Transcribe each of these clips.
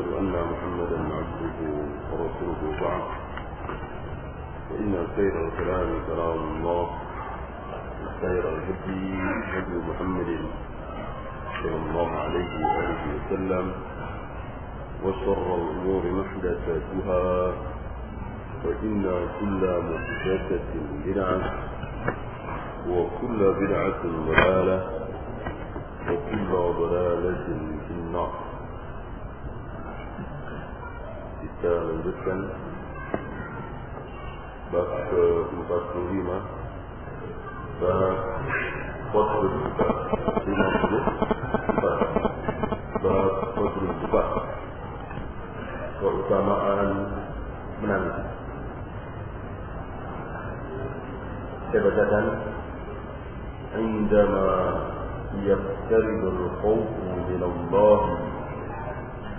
وأشهد أن محمدا عبده ورسوله بعد. فإن خير الكلام كلام الله. وخير الهدي هدي محمد صلى الله عليه وآله وسلم. وشر الأمور محدثاتها. فإن كل محدثة بدعة. وكل بدعة ضلالة. وكل ضلالة في النار. kita lanjutkan bab ke-45 bab Qadrul Buka 50 bab Qadrul Buka keutamaan menangis saya bacakan عندما يقترب الخوف من الله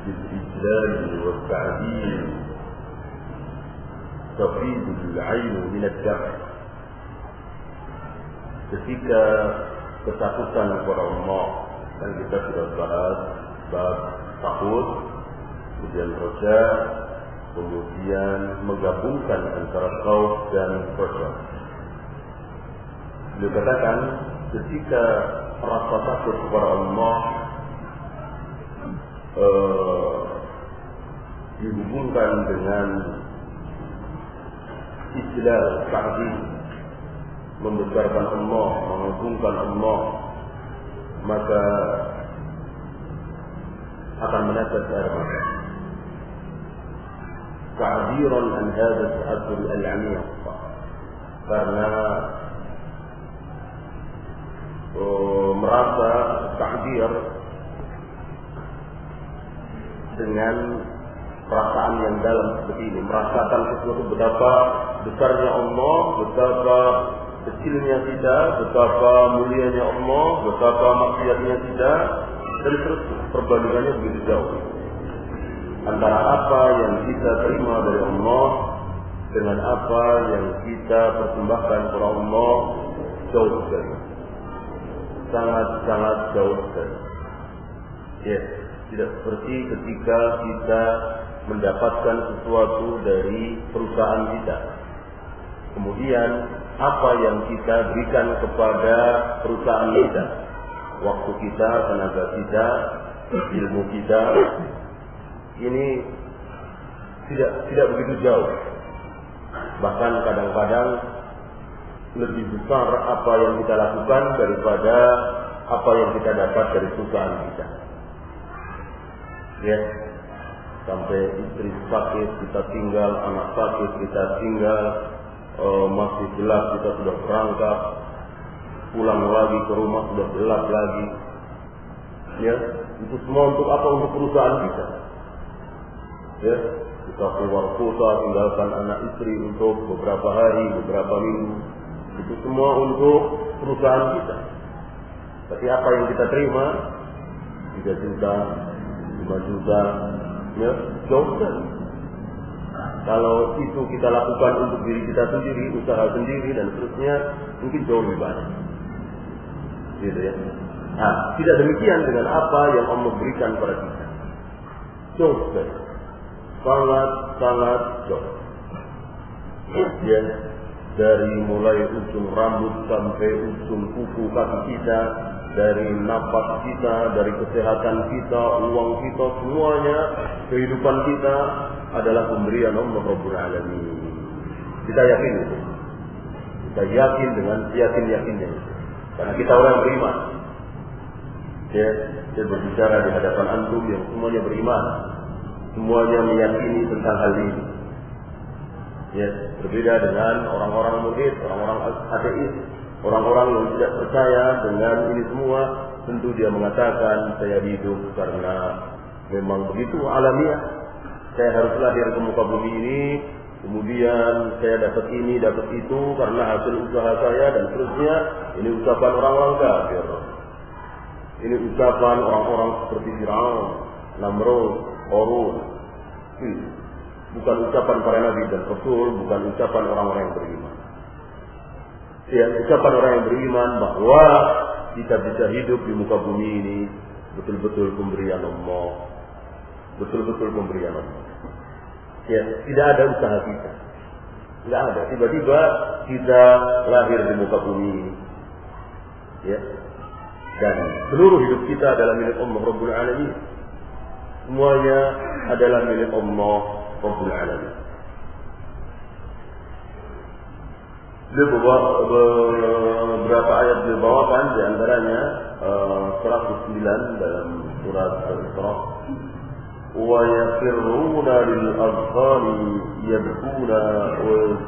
بالإجلال والتعديل تفيض العين من الدمع ketika ketakutan kepada Allah dan kita sudah bahas bab takut kemudian roja kemudian menggabungkan antara khauf dan roja beliau katakan ketika rasa takut kepada Allah uh, dihubungkan dengan istilah ta'zim. Membesarkan Allah, mengagungkan Allah. Maka akan menetes air mata ta'ziran an hadha al-ta'athur al-'amiq karena uh, merasa takdir dengan perasaan yang dalam seperti ini. Merasakan sesuatu betapa besarnya Allah betapa kecilnya kita betapa mulianya Allah betapa maksiatnya kita dan terus perbandingannya begitu jauh. Antara apa yang kita terima dari Allah dengan apa yang kita persembahkan kepada Allah jauh sekali. Sangat-sangat jauh sekali. Yes tidak seperti ketika kita mendapatkan sesuatu dari perusahaan kita. Kemudian apa yang kita berikan kepada perusahaan kita, waktu kita, tenaga kita, ilmu kita, ini tidak tidak begitu jauh. Bahkan kadang-kadang lebih besar apa yang kita lakukan daripada apa yang kita dapat dari perusahaan kita ya sampai istri sakit kita tinggal anak sakit kita tinggal. E, masih gelap kita sudah berangkat. Pulang lagi ke rumah sudah gelap lagi. Ya itu semua untuk apa? Untuk perusahaan kita. Ya kita keluar kota tinggalkan anak istri untuk beberapa hari beberapa minggu. Itu semua untuk perusahaan kita. Tapi apa yang kita terima? 3 juta 5 juta. Ya jauh kalau itu kita lakukan untuk diri kita sendiri usaha sendiri dan seterusnya mungkin jauh lebih banyak gitu ya. Nah, tidak demikian dengan apa yang Allah berikan pada kita. Jauh sekali. Sangat sangat jauh. Ya dari mulai ujung rambut sampai ujung kuku kaki kita dari nafas kita, dari kesehatan kita, uang kita, semuanya, kehidupan kita adalah pemberian Allah Rabbul Alamin. Kita yakin itu. Kita yakin dengan yakin-yakinnya itu. Karena kita orang beriman. Ya, saya berbicara di hadapan antum yang semuanya beriman. Semuanya meyakini tentang hal ini. Ya, berbeda dengan orang-orang murid, orang-orang ateis Orang-orang yang tidak percaya dengan ini semua, tentu dia mengatakan saya hidup karena memang begitu alamiah. Saya harus lahir ke muka bumi ini, kemudian saya dapat ini, dapat itu karena hasil usaha saya dan seterusnya. Ini ucapan orang-orang kafir. Ini ucapan orang-orang seperti Firaun, Namrud, Korun. Bukan ucapan para nabi dan rasul, bukan ucapan orang-orang yang beriman ya ucapan orang yang beriman bahwa kita bisa hidup di muka bumi ini betul-betul pemberian Allah. Betul-betul pemberian Allah. Ya, tidak ada usaha kita. Tidak ada. Tiba-tiba kita lahir di muka bumi. Ya. Dan seluruh hidup kita adalah milik Allah Rabbul Alamin. Semuanya adalah milik Allah Rabbul Alamin. Beberapa ayat dibawakan di antaranya uh, 109 dalam surat Al-Isra. Wa yaqirruna lil azqani yabkuna wa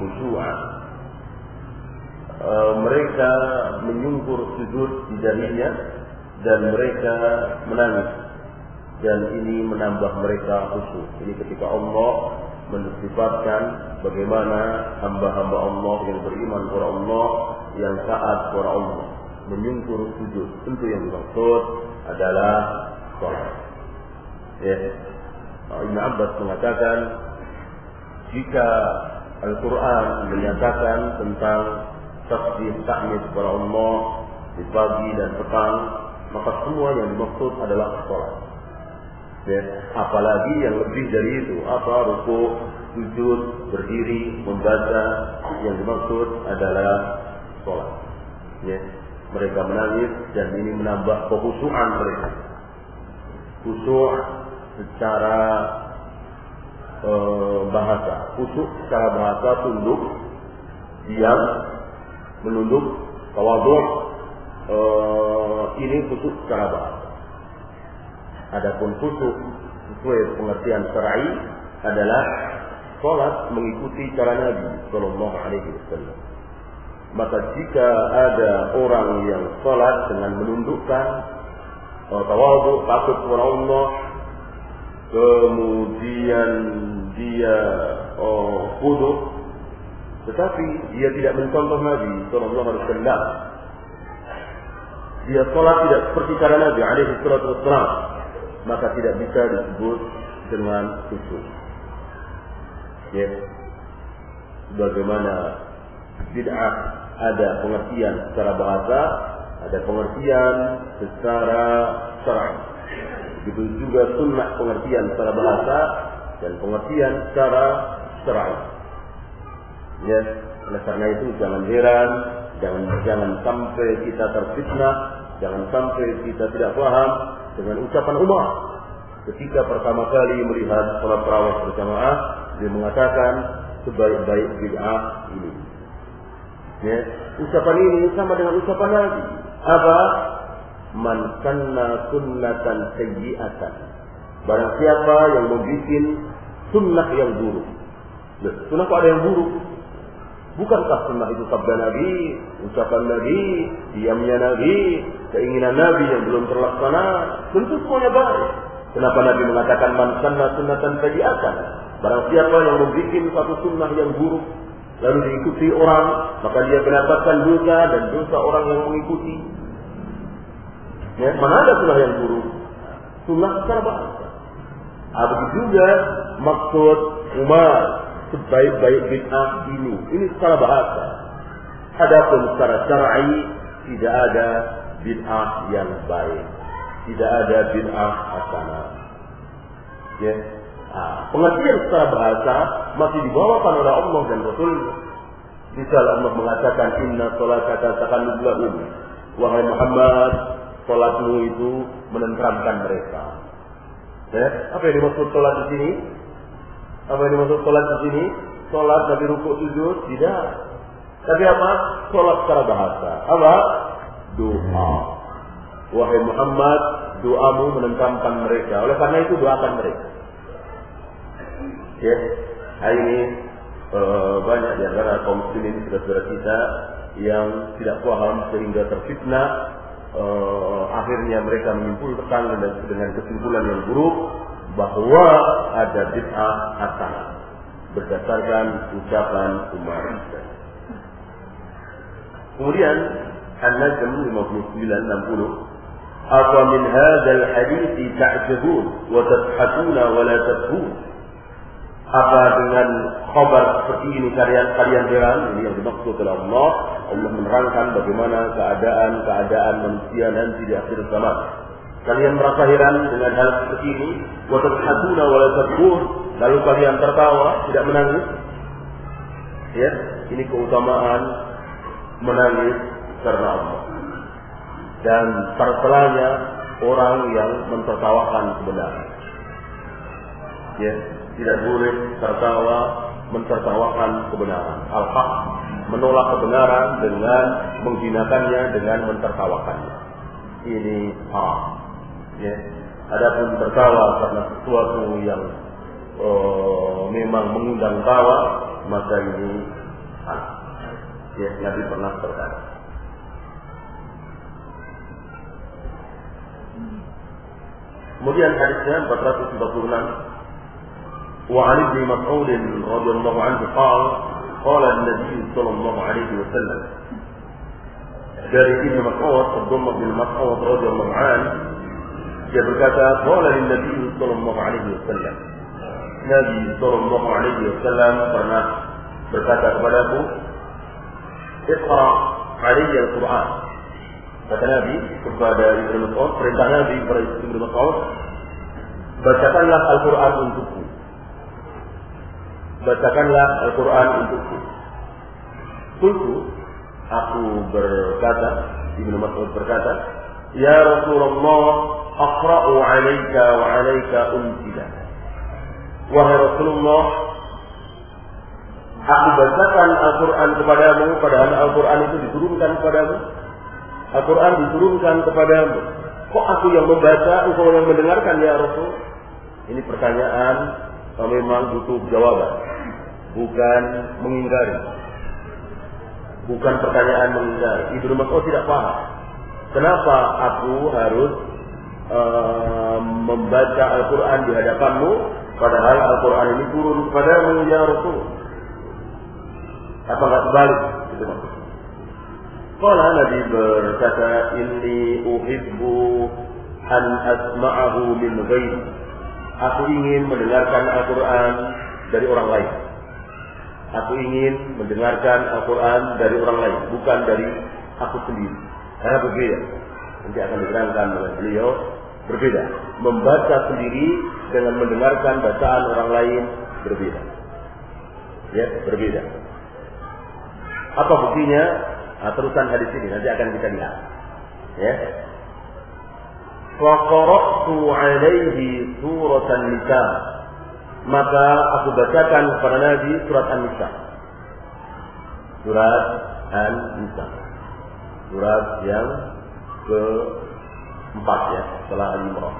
khushu'a uh, mereka menyungkur sujud di dahinya dan mereka menangis. Dan ini menambah mereka khusyuk. Ini ketika Allah mensifatkan bagaimana hamba-hamba Allah yang beriman kepada Allah yang taat kepada Allah. Menyungkur sujud. Tentu yang dimaksud adalah sholat. Ya. Ibn Abbas mengatakan jika Al-Quran menyatakan tentang tasbih tahmid kepada Allah di pagi dan petang maka semua yang dimaksud adalah sholat Ya, apalagi yang lebih dari itu, apa ruku, sujud, berdiri, membaca, yang dimaksud adalah sholat. Ya, mereka menangis dan ini menambah kehusuan mereka. Khusyuk secara e, bahasa, khusyuk secara bahasa tunduk, diam, menunduk, tawaduk, e, ini khusyuk secara bahasa. Adapun khusyuk sesuai pengertian syar'i adalah sholat mengikuti cara Nabi Shallallahu Alaihi Wasallam. Maka jika ada orang yang sholat dengan menundukkan tawadu takut kepada Allah, kemudian dia oh, tetapi dia tidak mencontoh Nabi Shallallahu Alaihi Wasallam. Dia sholat tidak seperti cara Nabi Alaihi Wasallam maka tidak bisa disebut dengan khusyuk. Ya. Bagaimana bid'ah ada pengertian secara bahasa, ada pengertian secara syar'i. Begitu juga sunnah pengertian secara bahasa dan pengertian secara syar'i. Ya, oleh karena itu jangan heran, jangan jangan sampai kita terfitnah, jangan sampai kita tidak paham dengan ucapan Umar ketika pertama kali melihat sholat tarawih berjamaah dia mengatakan sebaik-baik bid'ah ini. Ya, ucapan ini sama dengan ucapan Nabi. Apa? Man sanna sunnatan sayyi'atan. Barang siapa yang membuat sunnah yang buruk. Loh, sunnah kok ada yang buruk? Bukankah sunnah itu sabda Nabi, ucapan Nabi, diamnya Nabi, keinginan Nabi yang belum terlaksana? Tentu semuanya baik. Kenapa Nabi mengatakan man sanna sunnatan? Barang siapa yang membuat satu sunnah yang buruk, lalu diikuti orang, maka dia mendapatkan dosa dan dosa orang yang mengikuti. Ya, mana ada sunnah yang buruk? Sunnah secara bahasa. Ada juga maksud Umar sebaik-baik bid'ah ini. Ini secara bahasa. Adapun secara syar'i tidak ada bid'ah yang baik. Tidak ada bid'ah hasanah. Ya. Nah, pengertian secara bahasa masih dibawakan oleh Allah dan Rasul. Misal Allah mengatakan inna salataka sakanun lahum. Wahai Muhammad, salatmu itu menenteramkan mereka. Ya, apa yang dimaksud salat di sini? Apa yang dimaksud sholat di sini? Sholat dari rukuk sujud? Tidak. Tapi apa? Sholat secara bahasa. Apa? Doa. Wahai Muhammad, doamu menentramkan mereka. Oleh karena itu doakan mereka. Ya, hari ini uh, banyak di antara kaum muslimin saudara kita yang tidak paham sehingga terfitnah. Uh, akhirnya mereka menyimpulkan dengan kesimpulan yang buruk bahwa ada bid'ah hasanah berdasarkan ucapan Umar. Kemudian An-Najm 59 60 Apa min hadzal hadits ta'jabun wa tadhakuna wa la tabkun apa dengan khabar seperti ini kalian kalian heran? Ini yang dimaksud oleh Allah. Allah menerangkan bagaimana keadaan-keadaan manusia nanti di akhir zaman kalian merasa heran dengan hal seperti ini? Wa tadhakuna wa la lalu kalian tertawa tidak menangis? Ya ini keutamaan menangis karena Allah. Dan tercelanya orang yang mentertawakan kebenaran ya tidak boleh tertawa mentertawakan kebenaran. Al-haq menolak kebenaran dengan menghinakannya dengan mentertawakannya. Ini haram Ya. Adapun tertawa karena sesuatu yang uh, memang mengundang tawa, maka ini salah. Ya, Nabi pernah berkata. Kemudian hadisnya 446 Wa Ali bin Mas'ud radhiyallahu anhu qala qala an-nabi sallallahu alaihi wasallam dari Ibnu Mas'ud Abdullah bin Mas'ud radhiyallahu anhu dia berkata qala lin Nabi sallallahu alaihi wasallam. Nabi sallallahu alaihi wasallam pernah berkata kepadaku Iqra alayya al-Qur'an. Kata Nabi kepada Ibnu Mas'ud perintah Nabi kepada Ibnu Mas'ud bacakanlah Al-Qur'an untukku. Bacakanlah Al-Quran untukku. Kultu, aku berkata, Ibnu Mas'ud berkata, Ya Rasulullah, aqra'u alaika wa alaika unzila. Wahai Rasulullah, aku bacakan Al-Quran kepadamu, padahal Al-Quran itu diturunkan kepadamu. Al-Quran diturunkan kepadamu. Kok aku yang membaca, engkau yang mendengarkan ya Rasul? Ini pertanyaan memang butuh jawaban, bukan mengingkari. Bukan pertanyaan mengingkari. Ibnu Mas'ud tidak paham. Kenapa aku harus uh, membaca Al-Quran di hadapanmu, padahal Al-Quran ini turun kepadamu ya Rasul. Apa nggak sebalik? Itu maksudnya. Kalau Nabi berkata, Inni uhibbu an asma'ahu min ghairi Aku ingin mendengarkan Al-Quran dari orang lain. Aku ingin mendengarkan Al-Quran dari orang lain, bukan dari aku sendiri. Karena berbeda. Nanti akan diterangkan oleh beliau berbeda. Membaca sendiri dengan mendengarkan bacaan orang lain berbeda. Ya, berbeda. Apa buktinya? Nah, terusan hadis ini nanti akan kita lihat. Ya, Faqara'tu alaihi surat An-Nisa. Maka aku bacakan kepada Nabi surat An-Nisa. Surat An-Nisa. Surat yang keempat ya, setelah Al-Imran.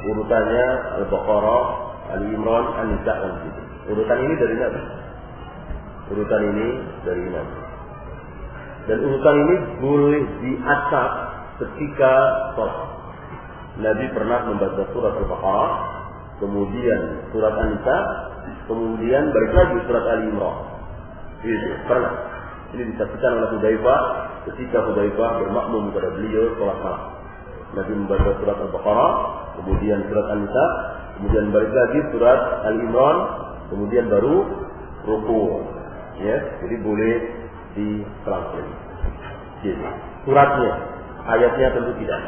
Urutannya Al-Baqarah, Al-Imran, An-Nisa dan begitu. Urutan ini dari Nabi. Urutan ini dari Nabi. Dan urutan ini boleh diacak ketika sholat. Nabi pernah membaca surat Al-Baqarah, kemudian surat An-Nisa, kemudian balik lagi surat Al-Imran. Itu pernah. Ini disaksikan oleh Hudzaifah ketika Hudzaifah bermakmum kepada beliau sholat malam. Nabi membaca surat Al-Baqarah, kemudian surat An-Nisa, kemudian balik lagi surat Al-Imran, kemudian baru ruku. Ya, jadi boleh di Jadi, suratnya Ayatnya tentu tidak.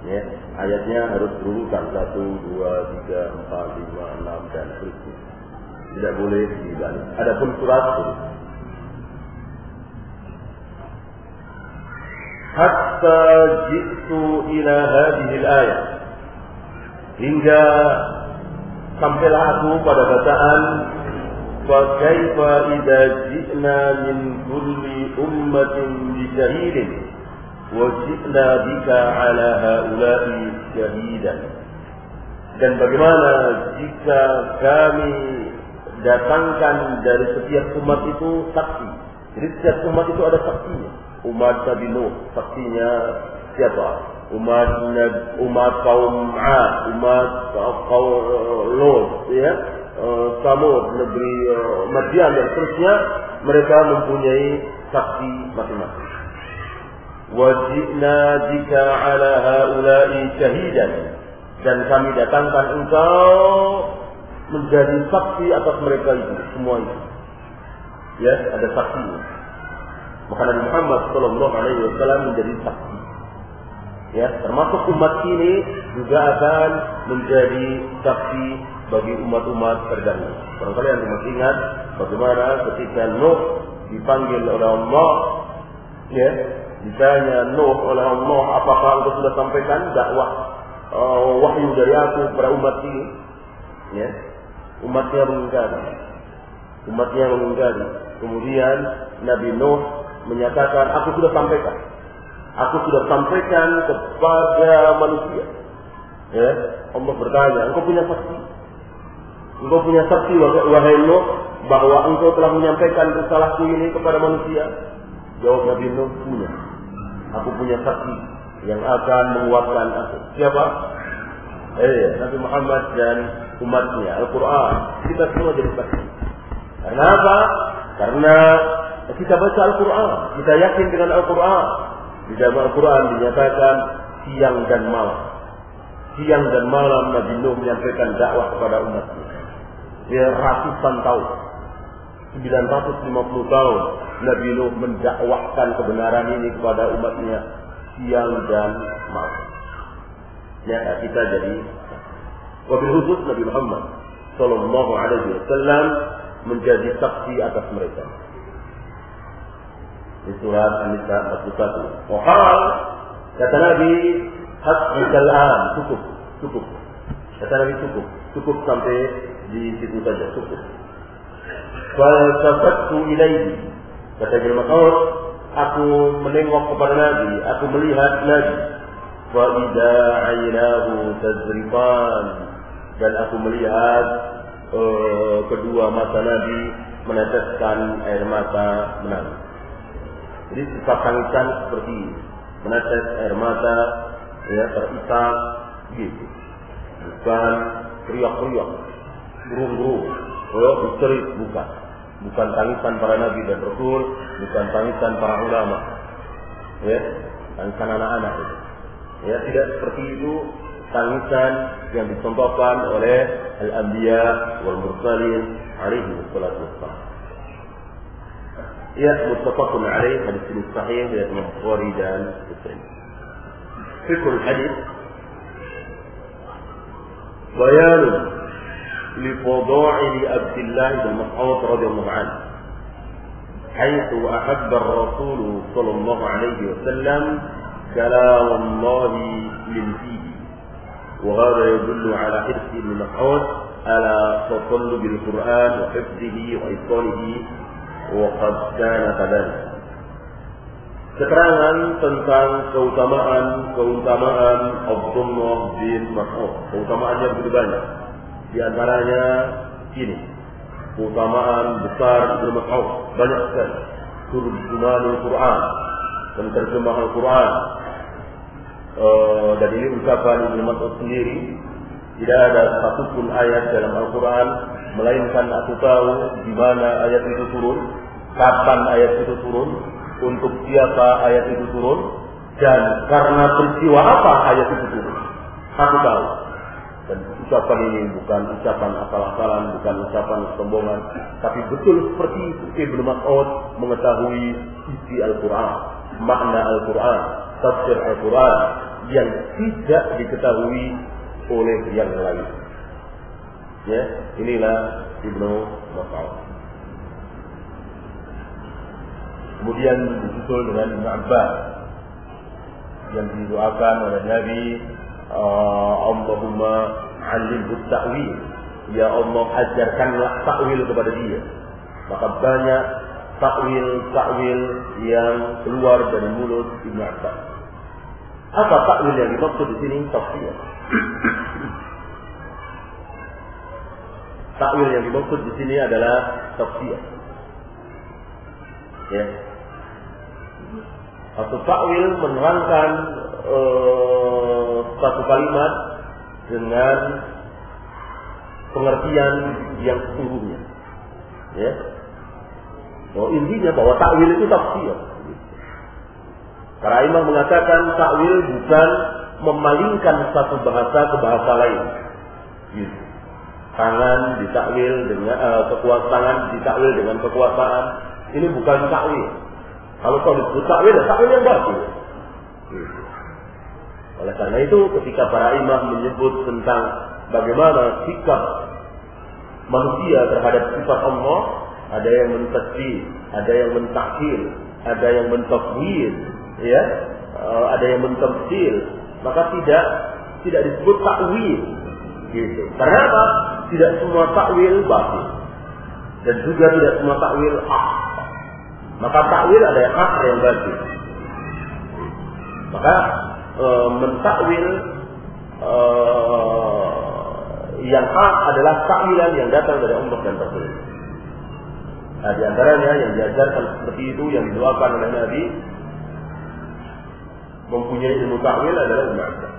Ya, ayatnya harus berurutan satu, dua, tiga, empat, lima, enam dan seterusnya. Tidak boleh dibalik. Adapun surat hatta jitu ila hadhihi al-ayah hingga sampailah aku pada bacaan kaifa idza jina min kulli ummatin bijahilin wajibna bika ala haulai shahidan. Dan bagaimana jika kami datangkan dari setiap umat itu saksi? Jadi setiap umat itu ada saksinya. umat Nabi Nuh saksinya siapa? Umat umat kaum Ad, umat kaum eh, Lot, ya, eh, Samud, negeri eh, Madian dan seterusnya, mereka mempunyai saksi masing-masing. Wajibna jika ala haulai syahidan dan kami datangkan engkau menjadi saksi atas mereka itu semua itu. Ya, ada saksi. Maka Nabi Muhammad Shallallahu Alaihi Wasallam menjadi saksi. Ya, termasuk umat ini juga akan menjadi saksi bagi umat-umat terdahulu. Barangkali yang masih ingat bagaimana ketika Nuh dipanggil oleh Allah, ya, ditanya Nuh oleh Allah, apakah engkau sudah sampaikan dakwah uh, wahyu dari aku kepada umat ini? Ya, umatnya mengingkari. Umatnya mengingkari. Kemudian Nabi Nuh menyatakan, aku sudah sampaikan. Aku sudah sampaikan kepada manusia. Ya, Allah bertanya, engkau punya saksi? Engkau punya saksi wahai Nuh bahwa engkau telah menyampaikan risalahku ini kepada manusia? Jawab Nabi Nuh, punya. Aku punya saksi yang akan menguatkan aku. Siapa? Eh, Nabi Muhammad dan umatnya Al-Quran kita semua jadi saksi karena apa? karena kita baca Al-Quran. Kita yakin dengan Al-Quran. Di dalam Al-Quran dinyatakan siang dan malam. Siang dan malam Nabi Nuh menyampaikan dakwah kepada umatnya ya ratusan tahun. 950 tahun Nabi Nuh mendakwahkan kebenaran ini kepada umatnya siang dan malam. Ya kita jadi Wabil khusus Nabi Muhammad Sallallahu Alaihi Wasallam menjadi saksi atas mereka. Di surat An-Nisa 41. Wahal kata Nabi hasbi kalam cukup cukup kata Nabi cukup cukup sampai di situ saja cukup. Falsafattu ilaihi kata Ibnu Mas'ud aku menengok kepada Nabi aku melihat Nabi fa idza ainahu tazrifan dan aku melihat uh, kedua mata Nabi meneteskan air mata menangis. Jadi tangisan seperti menetes air mata ya terisak gitu. Bukan teriak-teriak, burung-burung, oh, histeris bukan. Bukan tangisan para nabi dan rasul, bukan tangisan para ulama. Ya, tangisan anak-anak itu. Ya, tidak seperti itu tangisan yang dicontohkan oleh al-anbiya wal mursalin alaihi wassalatu wassalam. Hadis ini sahih dari Imam Bukhari dan Muslim. Fikul hadis بيان لفضائل عبد الله بن مسعود رضي الله عنه حيث أحب الرسول صلى الله عليه وسلم كلام الله للفيه وهذا يدل على حرص ابن مسعود على تطلب القرآن وحفظه وإيصاله Waqad kana kadhalik. Keterangan tentang keutamaan keutamaan Abdullah bin Mas'ud. Keutamaannya begitu banyak. Di antaranya ini keutamaan besar Ibnu Mas'ud banyak sekali. Turjuman Al-Quran, penterjemah Al-Quran. Eh, dan ini ucapan Ibnu Mas'ud sendiri. Tidak ada satupun ayat dalam Al-Quran melainkan aku tahu di mana ayat itu turun, kapan ayat itu turun, untuk siapa ayat itu turun, dan karena peristiwa apa ayat itu turun. Aku tahu. Dan ucapan ini bukan ucapan asal-asalan, bukan ucapan kesombongan, tapi betul seperti itu Ibnu Mas'ud mengetahui isi Al-Quran, makna Al-Quran, tafsir Al-Quran yang tidak diketahui oleh yang lain. Ya, inilah Ibnu Mas'ud. Kemudian disusul dengan Ibnu Abbas yang didoakan oleh Nabi uh, Allahumma alimhu ta'wil Ya Allah ajarkanlah takwil kepada dia Maka banyak takwil-takwil yang keluar dari mulut Ibnu Abbas. Apa takwil yang dimaksud di sini? Tafsir. Takwil yang dimaksud di sini adalah tafsir. Ya. Atau takwil menerangkan uh, satu kalimat dengan pengertian yang sesungguhnya. Ya. Oh, intinya bahwa takwil itu tafsir. Para imam mengatakan takwil bukan memalingkan satu bahasa ke bahasa lain. Gitu. Tangan ditakwil dengan uh, kekuasaan, tangan ditakwil dengan kekuasaan. Ini bukan takwil. Kalau kau disebut takwil, ya takwil yang bagus. Oleh karena itu, ketika para imam menyebut tentang bagaimana sikap manusia terhadap sifat Allah, ada yang mentasbih, ada yang mentakhir, ada yang mentafwid, ya, uh, ada yang mentafsir, maka tidak tidak disebut takwil. Gitu. Karena apa? Tidak semua takwil batil. Dan juga tidak semua takwil hak. Maka takwil ada yang hak, yang batil. Maka e, mentakwil e, yang hak adalah takwilan yang datang dari Allah dan Rasul. Nah, di antaranya yang diajarkan seperti itu yang didoakan oleh Nabi mempunyai ilmu takwil adalah Abbas.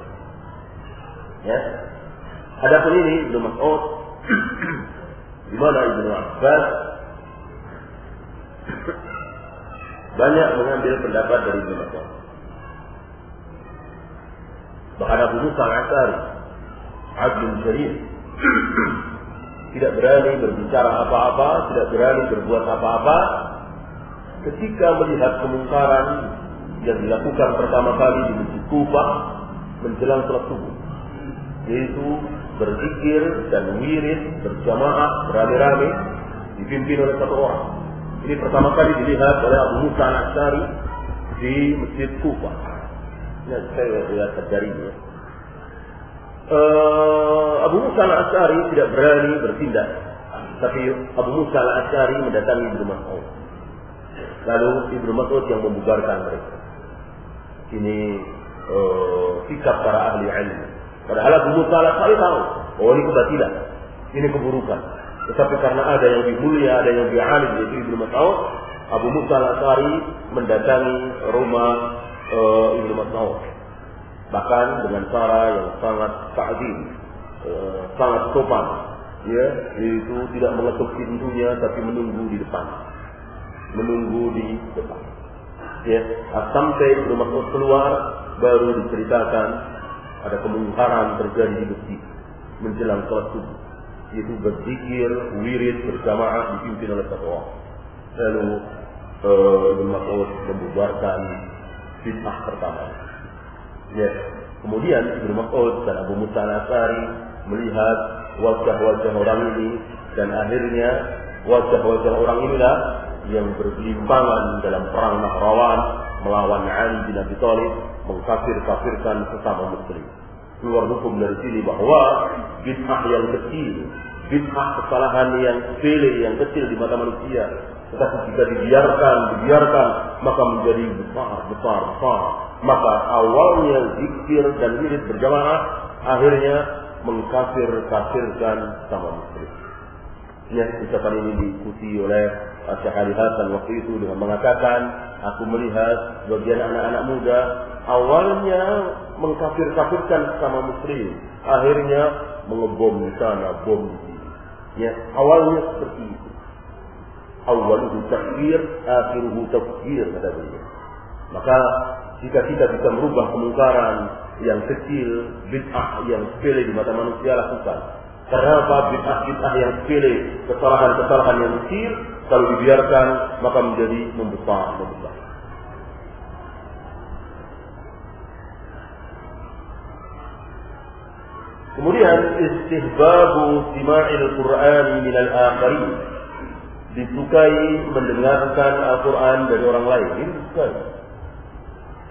Ya. Adapun ini Ibnu Mas'ud di mana Ibnu Abbas banyak mengambil pendapat dari Ibnu Mas'ud. Bahkan Abu Musa al-Asari, Abdul Sharif, tidak berani berbicara apa-apa, tidak berani berbuat apa-apa, ketika melihat kemungkaran yang dilakukan pertama kali di Masjid Kufah menjelang sholat subuh, yaitu berzikir dan wirid berjamaah beramai-ramai dipimpin oleh satu orang. Ini pertama kali dilihat oleh Abu Musa al-Ashari di Masjid Kufah. Ini saya lihat terjadi. Uh, Abu Musa al-Ashari tidak berani bertindak. Tapi Abu Musa al-Ashari mendatangi Ibnu Mas'ud. Lalu Ibnu Mas'ud yang membubarkan mereka. Ini uh, sikap para ahli ilmu. Padahal Abu Musa al-Ashari tahu bahwa ini kebatilan, ini keburukan. Tetapi karena ada yang lebih mulia, ada yang lebih alim yaitu Ibnu Mas'ud, Abu Musa al-Ashari mendatangi rumah uh, Ibnu Mas'ud. Bahkan dengan cara yang sangat ta'zim, uh, sangat sopan. Ya, yaitu tidak mengetuk pintunya tapi menunggu di depan. Menunggu di depan. Ya, sampai Ibnu Mas'ud keluar baru diceritakan ada kemungkaran terjadi di masjid menjelang sholat subuh yaitu berzikir, wirid berjamaah dipimpin oleh satu orang. Lalu uh, Ibn Mas'ud membubarkan bid'ah pertama. Ya. Kemudian Ibn Mas'ud dan Abu Musa al-Asari melihat wajah-wajah orang ini dan akhirnya wajah-wajah orang inilah yang bergelimpangan dalam perang Nahrawan melawan Ali bin Abi Thalib mengkafir-kafirkan sesama muslim. Keluar hukum dari sini bahwa bid'ah yang kecil, bid'ah kesalahan yang sepele, yang kecil di mata manusia, tetapi jika dibiarkan, dibiarkan, maka menjadi besar, besar, besar. Maka awalnya zikir dan wirid berjamaah, akhirnya mengkafir-kafirkan sama muslim. Ya, ucapan ini diikuti oleh Syekh Ali Hasan waktu itu dengan mengatakan, aku melihat bagian anak-anak muda awalnya mengkafir-kafirkan sama muslim, akhirnya mengebom di sana, bom. Ya, awalnya seperti itu. Awaluhu takfir, akhiruhu takfir kata beliau. Maka jika kita bisa merubah kemungkaran yang kecil, bid'ah yang sepele di mata manusia lakukan. Karena apa? Bid'ah-bid'ah yang sepele, kesalahan-kesalahan yang kecil, kalau dibiarkan maka menjadi membesar, membesar. Kemudian istihbabu sima'il Qur'an min al-akharin. Disukai mendengarkan Al-Quran dari orang lain. Ini disukai.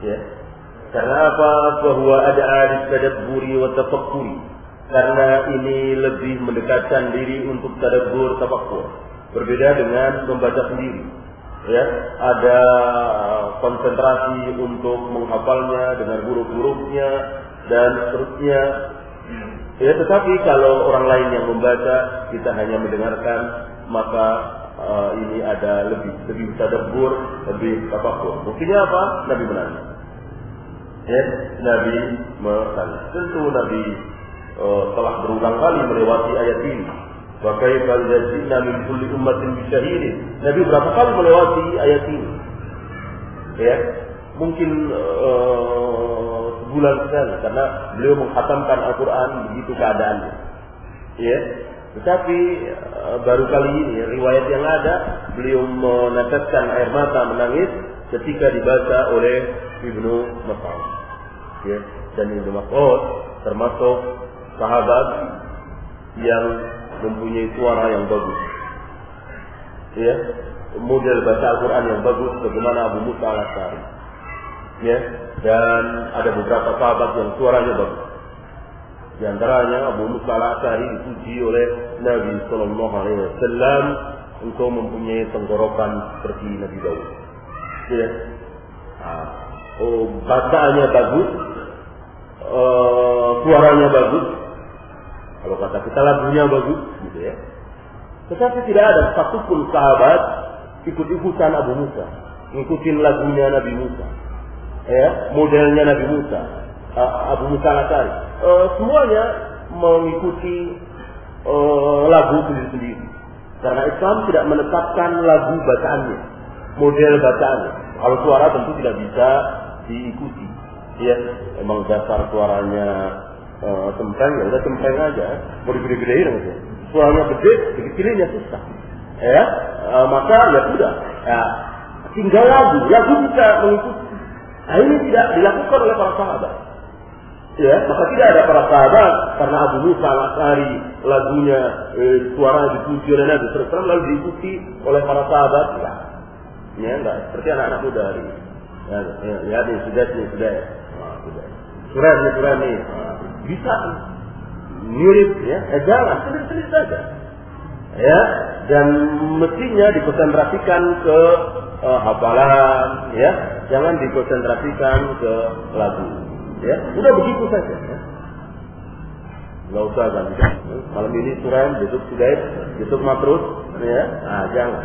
Ya. Karena apa? Bahwa ada alis tadabburi wa tafakkuri. Karena ini lebih mendekatkan diri untuk tadabbur tafakkur. Berbeda dengan membaca sendiri. Ya, ada konsentrasi untuk menghafalnya dengan huruf-hurufnya dan seterusnya Ya, tetapi kalau orang lain yang membaca, kita hanya mendengarkan, maka uh, ini ada lebih lebih tadabbur, lebih apa pun. Buktinya apa? Nabi menangis. Ya, Nabi menangis. Tentu Nabi uh, telah berulang kali melewati ayat ini. Kaifa idza min kulli ummatin bisyahidin. Nabi berapa kali melewati ayat ini? Ya, mungkin uh, sebulan sekali karena beliau menghatamkan Al-Quran begitu keadaannya. Ya, tetapi eh, baru kali ini riwayat yang ada beliau meneteskan air mata menangis ketika dibaca oleh Ibnu Mas'ud. Ya, dan Ibnu Mas'ud termasuk sahabat yang mempunyai suara yang bagus. Ya, model baca Al-Quran yang bagus bagaimana Abu Musa al-Asari. Ya, dan ada beberapa sahabat yang suaranya bagus. Di antaranya Abu Musa al-Asari dipuji oleh Nabi Sallallahu Alaihi Wasallam untuk mempunyai tenggorokan seperti Nabi Daud. Ya, nah, oh, bacaannya bagus, uh, suaranya bagus. Kalau kata kita lagunya bagus, gitu ya. Tetapi tidak ada satupun sahabat ikut-ikutan Abu Musa, ngikutin lagunya Nabi Musa, ya, modelnya Nabi Musa, Abu Musa Nasari. Uh, semuanya mengikuti uh, lagu sendiri-sendiri. Karena Islam tidak menetapkan lagu bacaannya, model bacaannya. Kalau suara tentu tidak bisa diikuti. Ya, emang dasar suaranya uh, ya udah cempreng aja, mau digede-gedein aja. Suaranya gede, dikecilin ya susah ya maka ya sudah ya, tinggal lagu lagu bisa mengikuti nah ini tidak dilakukan oleh para sahabat. Ya maka tidak ada para sahabat karena Abu Musa al lagunya eh, suara dipuji oleh Nabi terus lalu diikuti oleh para sahabat. Ya ya enggak seperti anak-anak muda hari ini. Ya, ya, ya ini sudah ini sudah. Sudah. Ini. Ini bisa. Mirip ya. Eh, jangan sendiri-sendiri saja. Ya dan mestinya dikonsentrasikan ke uh, hafalan ya. Jangan dikonsentrasikan ke lagu ya. Udah begitu saja ya. nggak usah ganti malam ini suram besok sudah besok matrus ya. Ah jangan.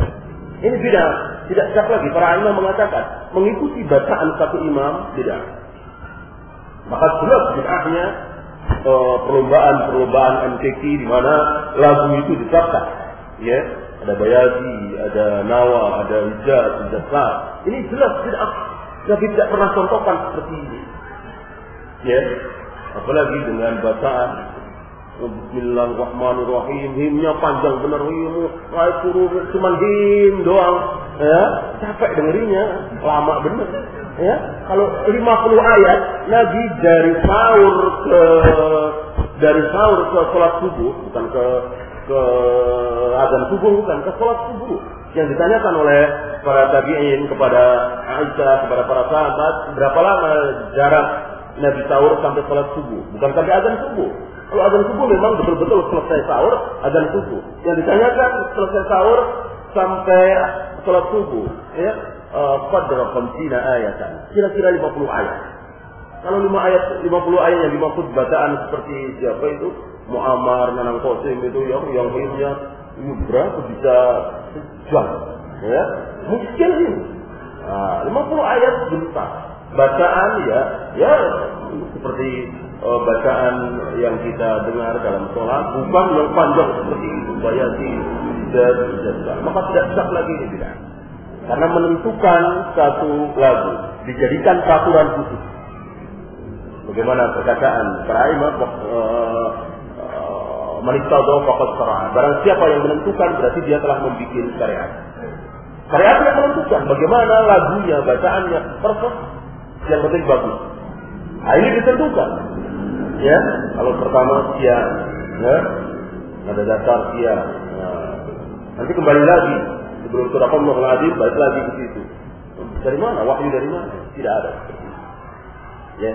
Ini tidak tidak sah lagi. Para imam mengatakan mengikuti bacaan satu imam tidak. Maka jelas bid'ahnya uh, perlombaan-perlombaan MTQ di mana lagu itu ditetapkan ya ada Bayati, ada Nawa, ada Ijaz, Ijazah. Ini jelas tidak Nabi tidak pernah contohkan seperti ini. Ya, apalagi dengan bacaan Bismillahirrahmanirrahim. Himnya panjang benar. Him, turun cuma him doang. Ya, capek dengerinya. Lama benar. Ya, kalau 50 ayat Nabi dari sahur ke dari sahur ke sholat subuh bukan ke ke azan subuh bukan ke sholat subuh. Yang ditanyakan oleh para tabi'in kepada Aisyah kepada para sahabat berapa lama jarak Nabi sahur sampai sholat subuh? Bukan sampai azan subuh. Kalau azan subuh memang betul-betul selesai sahur azan subuh. Yang ditanyakan selesai sahur sampai sholat subuh ya pada khamsina ayatan. Kira-kira 50 ayat. Kalau 5 ayat 50 ayat yang dimaksud bacaan seperti siapa itu Muammar Nanang Kosim itu yang yang hidupnya ini berapa bisa sejam ya? Mungkin ini nah, 50 ayat bentar bacaan ya ya seperti uh, bacaan yang kita dengar dalam sholat bukan yang panjang seperti itu bayati dan maka tidak sah lagi ini tidak. Karena menentukan satu lagu dijadikan peraturan khusus. Bagaimana perkataan para imam uh, Manistada fakat syara'ah. Barang siapa yang menentukan berarti dia telah membuat syariat. Syariat yang menentukan bagaimana lagunya, bacaannya, persis yang penting bagus. Nah, ini ditentukan. Ya, kalau pertama dia, ya, ada dasar dia. Nah, nanti kembali lagi sebelum surah mengadil, balik lagi ke situ. Dari mana? Wahyu dari mana? Tidak ada. Ya,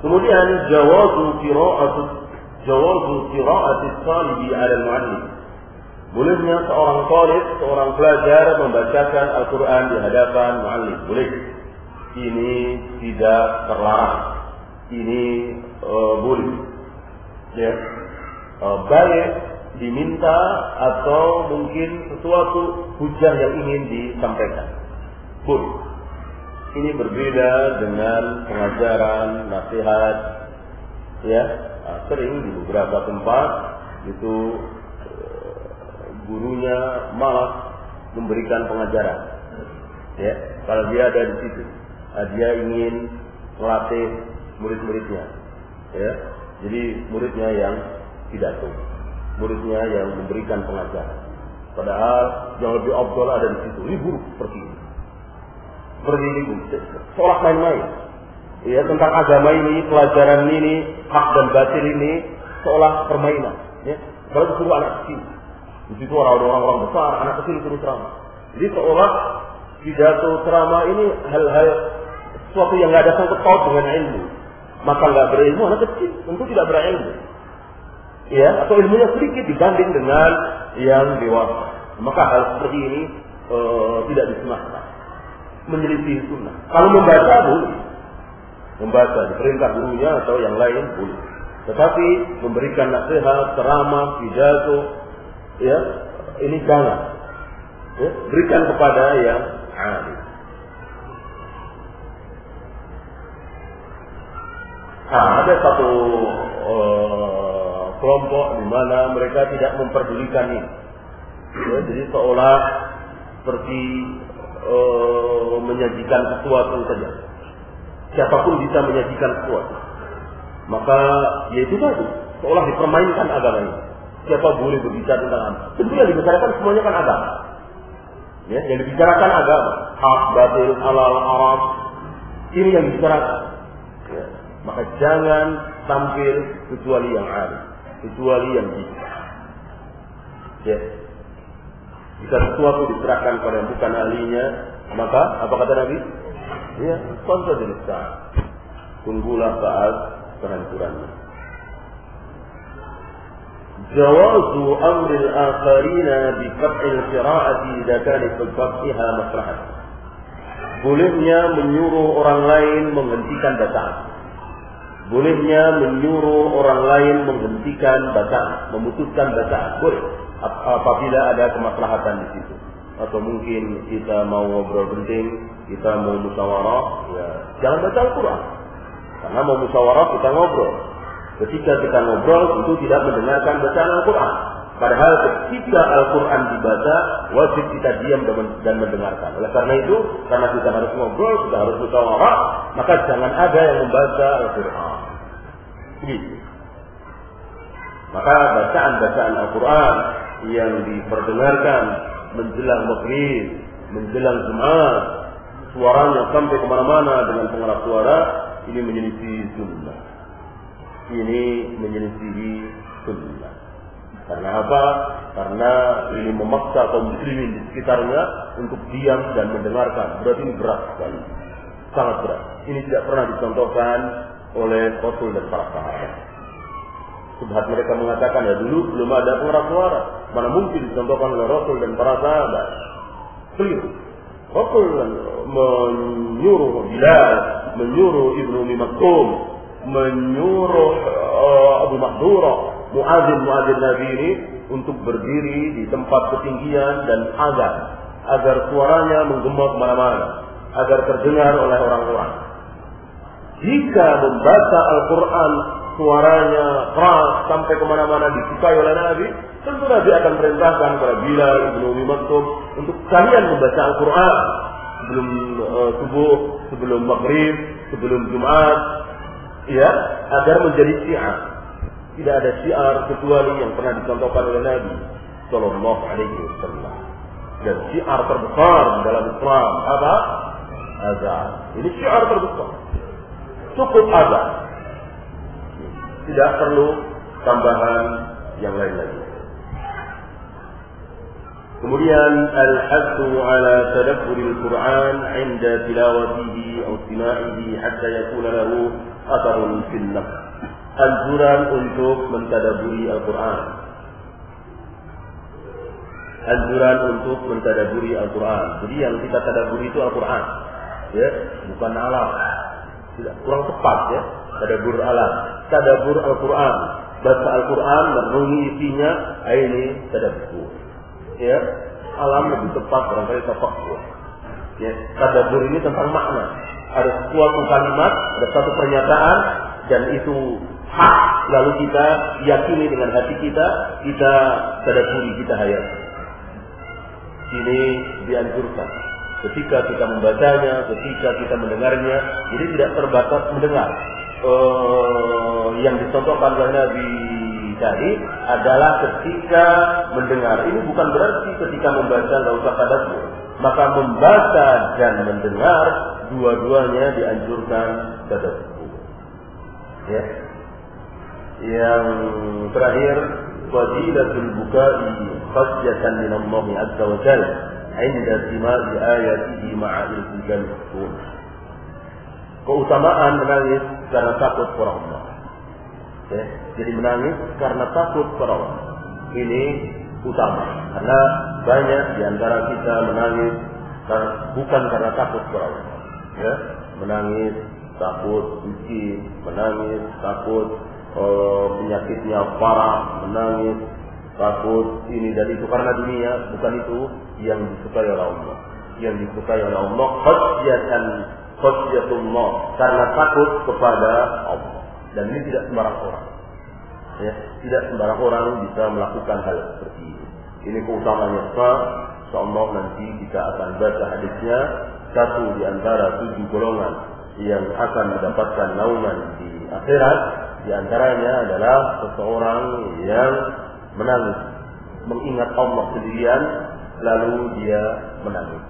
Kemudian jawazu qira'at jawazu qira'at talibi 'ala al-mu'allim. Bolehnya seorang talib, seorang pelajar membacakan Al-Qur'an di hadapan muallim. Boleh. Ini tidak terlarang. Ini uh, boleh. Ya. Uh, baik diminta atau mungkin sesuatu hujah yang ingin disampaikan. Boleh. Ini berbeda dengan pengajaran, nasihat, ya nah, sering di beberapa tempat itu eh, gurunya malas memberikan pengajaran. Ya, kalau dia ada di situ, ah, dia ingin melatih murid-muridnya. Ya, jadi muridnya yang pidato, muridnya yang memberikan pengajaran. Padahal yang lebih abdul ada di situ. Ini buruk seperti ini. Ini, seolah main-main. Ya, tentang agama ini, pelajaran ini, hak dan batin ini, seolah permainan. Ya, kalau disuruh anak kecil. Di situ orang-orang besar, anak kecil disuruh ceramah. Jadi seolah pidato ceramah ini hal-hal sesuatu yang nggak ada sangkut paut dengan ilmu. Maka nggak berilmu anak kecil tentu tidak berilmu. Ya, atau ilmunya sedikit dibanding dengan yang dewasa. Maka hal seperti ini e, tidak disunahkan. Menyelisih sunnah. Kalau membaca boleh. Membaca diperintah gurunya atau yang lain boleh. Tetapi memberikan nasihat, ceramah, pidato, ya ini jangan. Ya, berikan kepada yang alim. Nah, ada satu uh, kelompok di mana mereka tidak memperdulikan ini. Ya, jadi seolah seperti uh, menyajikan sesuatu saja. Siapa pun bisa menyajikan sesuatu. Maka ya itu tadi, seolah dipermainkan agamanya. Siapa boleh berbicara tentang agama? Tentu yang dibicarakan semuanya kan agama. Ya, yang dibicarakan agama, hak, batil, halal, haram. Ini yang dibicarakan. Ya. Maka jangan tampil kecuali yang ada, kecuali yang bisa. Ya. Jika sesuatu diserahkan pada yang bukan ahlinya, maka apa kata Nabi? Ya, kontra jenis Tunggulah saat kehancurannya. جواز أمر الآخرين بقطع القراءة إذا كان في قطعها مصلحة. Bolehnya menyuruh orang lain menghentikan bacaan. Bolehnya menyuruh orang lain menghentikan bacaan, memutuskan bacaan. Boleh apabila ada kemaslahatan di situ. Atau mungkin kita mau ngobrol penting, kita mau musyawarah, ya jangan baca Al-Quran. Karena mau musyawarah kita ngobrol. Ketika kita ngobrol itu tidak mendengarkan bacaan Al-Quran. Padahal ketika Al-Quran dibaca, wajib kita diam dan mendengarkan. Oleh karena itu, karena kita harus ngobrol, kita harus musyawarah, maka jangan ada yang membaca Al-Quran. Gitu. Maka bacaan-bacaan Al-Quran yang diperdengarkan menjelang maghrib, menjelang Jumat, suaranya sampai ke mana-mana dengan pengeras suara, ini menyelisih sunnah. Ini menyelisihi sunnah. Karena apa? Karena ini memaksa kaum muslimin di sekitarnya untuk diam dan mendengarkan. Berarti ini berat sekali. Sangat berat. Ini tidak pernah dicontohkan oleh Rasul dan para sahabat. Subhat mereka mengatakan ya dulu belum ada pengeras suara. Mana mungkin dicontohkan oleh Rasul dan para sahabat. Keliru. Rasul menyuruh Bilal, menyuruh Ibnu Umi menyuruh uh, Abu Mahdura, muadzin muadzin Nabi ini untuk berdiri di tempat ketinggian dan agar agar suaranya menggema ke mana-mana, agar terdengar oleh orang-orang. Jika membaca Al-Quran suaranya keras sampai ke mana-mana disukai oleh Nabi, tentu Nabi akan perintahkan kepada Bilal ibnu Umi Maktum untuk kalian membaca Al-Quran sebelum uh, subuh, sebelum maghrib, sebelum Jumat, ya, agar menjadi syiar. Tidak ada syiar kecuali yang pernah dicontohkan oleh Nabi Shallallahu Alaihi Wasallam. Dan syiar terbesar dalam Islam apa? Azan. Ini syiar terbesar. Cukup azan. Tidak perlu tambahan yang lain lagi. Kemudian al-haddu ala tadabbur al-Quran 'inda tilawatihi atau istima'ihi hatta yakuna lahu atharun fil nafs. Anjuran untuk mentadaburi Al-Quran. Anjuran untuk mentadaburi Al-Quran. Jadi yang kita tadaburi itu Al-Quran. Ya, bukan alam. Tidak kurang tepat ya. Tadabur alam. Tadabur Al-Quran. Baca Al-Quran, merenungi isinya, ini tadabur ya alam lebih tepat barangkali tafakkur ya tadabbur ini tentang makna ada suatu kalimat ada satu pernyataan dan itu hak lalu kita yakini dengan hati kita kita tadabburi kita hayat Ini dianjurkan. Ketika kita membacanya, ketika kita mendengarnya, jadi tidak terbatas mendengar. Uh, yang dicontohkan oleh Nabi tadi adalah ketika mendengar. Ini bukan berarti ketika membaca nggak usah. Maka membaca dan mendengar dua-duanya dianjurkan tadabbur. Ya. Yang terakhir fadilatul bukai khasyatan min Allah azza wa jalla 'inda sima'i ayatihi ma'a iltijan Keutamaan menangis karena takut kepada Allah. Ya, jadi menangis karena takut kepada Allah. Ini utama karena banyak di antara kita menangis bukan karena takut kepada Allah. Ya, menangis takut miskin, menangis takut uh, penyakitnya parah, menangis, takut ini dan itu karena dunia, bukan itu yang disukai oleh Allah. Yang disukai oleh Allah khasyatan khasyatullah karena takut kepada Allah. Dan ini tidak sembarang orang. Ya, tidak sembarang orang bisa melakukan hal seperti ini. Ini keutamanya apa? Insyaallah nanti kita akan baca hadisnya satu di antara tujuh golongan yang akan mendapatkan naungan di akhirat di antaranya adalah seseorang yang menangis, mengingat Allah sendirian, lalu dia menangis.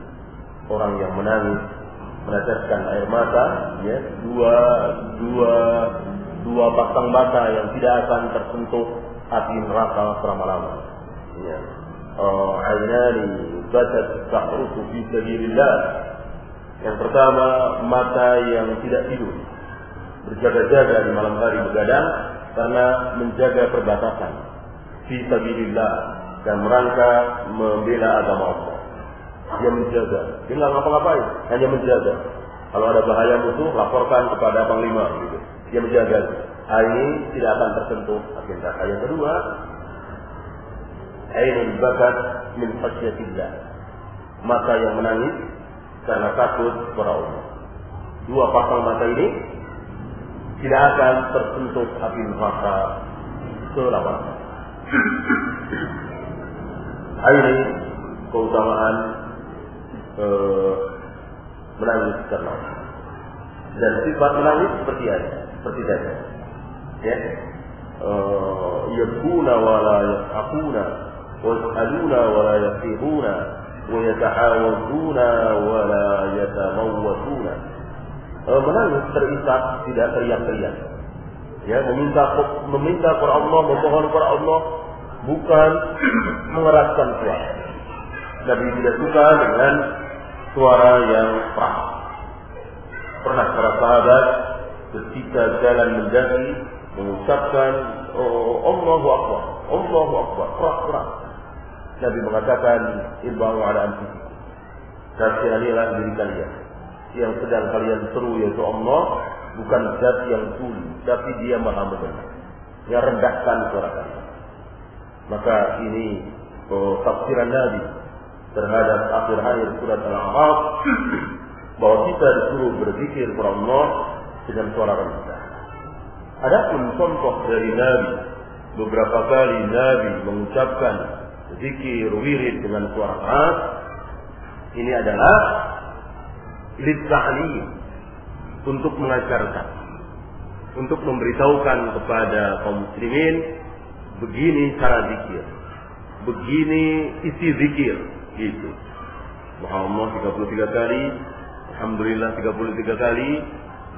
Orang yang menangis, meneteskan air mata, ya, dua dua dua batang mata yang tidak akan tersentuh api neraka selama-lamanya. Ya. Oh, ainani batat tahrusu fi sabilillah. Yang pertama, mata yang tidak tidur berjaga-jaga di malam hari begadang karena menjaga perbatasan fi sabilillah dan merangka membela agama Allah. Dia menjaga, dia nggak ngapa-ngapain, hanya menjaga. Kalau ada bahaya musuh, laporkan kepada panglima. Gitu. Dia menjaga. Ini tidak akan tersentuh agenda. Yang kedua, ainul bakat min khasyatillah. Mata yang menangis karena takut kepada. Dua pasang mata ini tidak akan tersentuh api neraka selama ini keutamaan eh, menangis karena dan sifat menangis seperti ada seperti tadi. Ya. Uh, yabkuna wa la yas'aquna wa yas'aluna wa la yasihuna wa yatahawazuna wa la yatamawwatuna uh, menangis terisak tidak teriak-teriak. Ya meminta meminta kepada Allah memohon kepada Allah bukan mengeraskan suara. Nabi tidak suka dengan suara yang keras pernah para sahabat ketika jalan mendaki mengucapkan oh, Allahu Akbar Allahu Akbar keras-keras Nabi mengatakan ibahu ala anfusikum. Kasihanilah diri kalian. Yang sedang kalian seru yaitu Allah bukan zat yang tuli tapi dia maha mendengar. Yang rendahkan suara kalian. Maka ini oh, tafsiran Nabi terhadap akhir akhir surat Al-A'raf bahwa kita disuruh berzikir kepada Allah dengan suara rendah. Adapun contoh dari Nabi beberapa kali Nabi mengucapkan zikir wirid dengan suara keras ini adalah litta'lim untuk mengajarkan untuk memberitahukan kepada kaum muslimin begini cara zikir begini isi zikir gitu. Muhammad 33 kali Alhamdulillah 33 kali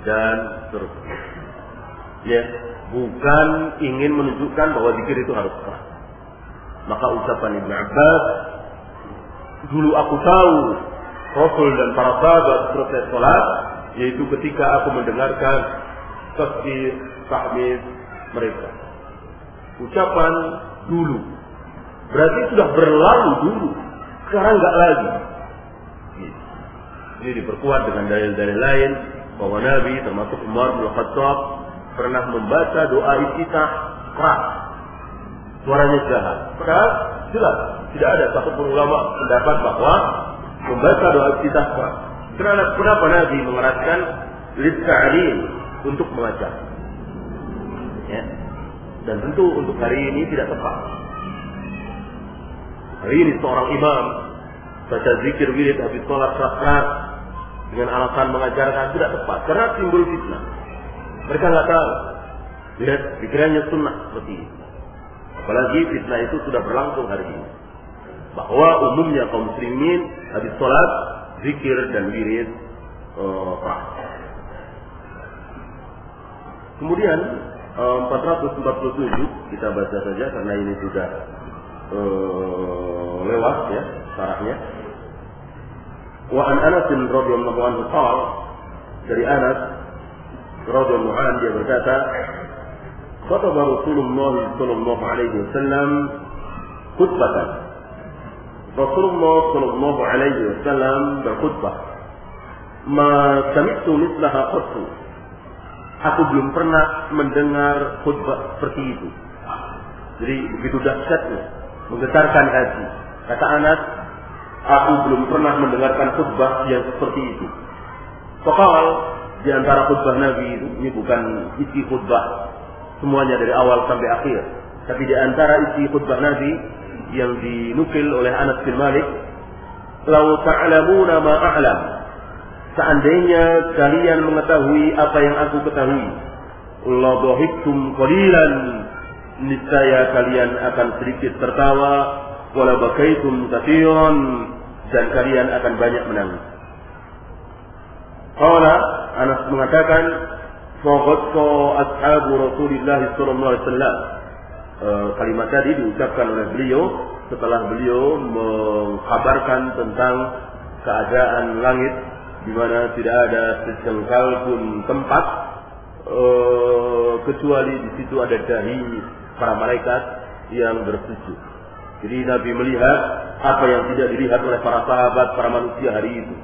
dan seterusnya ya bukan ingin menunjukkan bahwa zikir itu harus keras maka ucapan Ibn Abbas dulu aku tahu Rasul dan para sahabat proses sholat yaitu ketika aku mendengarkan tasbih tahmid mereka. Ucapan dulu. Berarti sudah berlalu dulu sekarang nggak lagi. Ini diperkuat dengan dalil-dalil lain. Bahwa Nabi termasuk Umar bin Khattab pernah membaca doa iftitah keras. Suaranya jahat. Padahal jelas tidak ada satu pun ulama pendapat bahwa membaca doa iftitah keras. Kenapa, kenapa Nabi mengeraskan litta'lim untuk mengajar? Ya. dan tentu untuk hari ini tidak tepat. Hari ini seorang imam baca zikir wirid habis sholat keras dengan alasan mengajarkan tidak tepat karena timbul fitnah. Mereka nggak tahu. Lihat pikirannya sunnah seperti itu. Apalagi fitnah itu sudah berlangsung hari ini. Bahwa umumnya kaum muslimin habis sholat zikir dan wirid uh, Kemudian 447 kita baca saja karena ini sudah uh, lewat ya sarahnya. Wa an Anas radhiyallahu anhu qala dari Anas radhiyallahu anhu dia berkata خطب رسول الله صلى الله عليه وسلم خطبة رسول الله صلى الله عليه وسلم berkhutbah ما سمعت مثلها قط Aku belum pernah mendengar khutbah seperti itu. Jadi begitu dahsyatnya, menggetarkan hati. Kata Anas, aku belum pernah mendengarkan khutbah yang seperti itu. Soal di antara khutbah Nabi itu, ini bukan isi khutbah semuanya dari awal sampai akhir. Tapi di antara isi khutbah Nabi yang dinukil oleh Anas bin Malik, "Lau ta'lamuna ma a'lam." Seandainya kalian mengetahui apa yang aku ketahui, la dhahiktum qalilan, niscaya kalian akan sedikit tertawa, wala bakaitum katsiran dan kalian akan banyak menangis. Qala Anas mengatakan, "Faqadqa ashabu Rasulillah sallallahu alaihi wasallam." kalimat tadi diucapkan oleh beliau setelah beliau mengkabarkan tentang keadaan langit di mana tidak ada sejengkal pun tempat uh, kecuali di situ ada dahi para malaikat yang bersujud. Jadi Nabi melihat apa yang tidak dilihat oleh para sahabat, para manusia hari itu.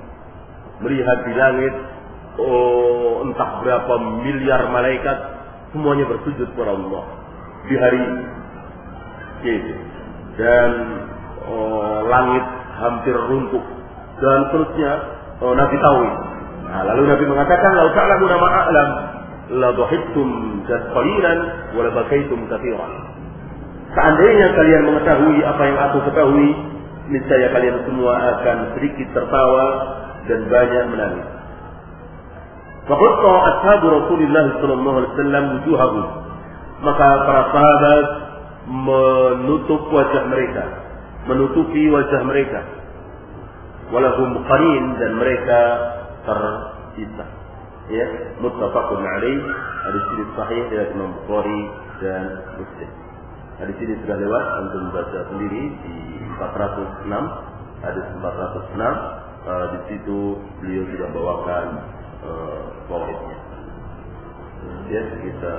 Melihat di langit, oh, entah berapa miliar malaikat, semuanya bersujud kepada Allah di hari ini. Dan oh, langit hampir runtuh dan seterusnya Oh, Nabi tahu. Nah, lalu Nabi mengatakan, "Lau ta'lamu nama a'lam, la dhahiktum qalilan wa la bakaitum katsiran." Seandainya kalian mengetahui apa yang aku ketahui, niscaya kalian semua akan sedikit tertawa dan banyak menangis. Faqatta ashabu Rasulullah sallallahu alaihi wasallam wujuhahum. Maka para sahabat menutup wajah mereka, menutupi wajah mereka walahum qarin dan mereka terpisah. Ya, muttafaqun alaih. Hadis ini sahih dari Imam Bukhari dan Muslim. Hadis ini sudah lewat untuk membaca sendiri di 406 hadis 406 uh, di situ beliau sudah bawakan uh, Ya, kita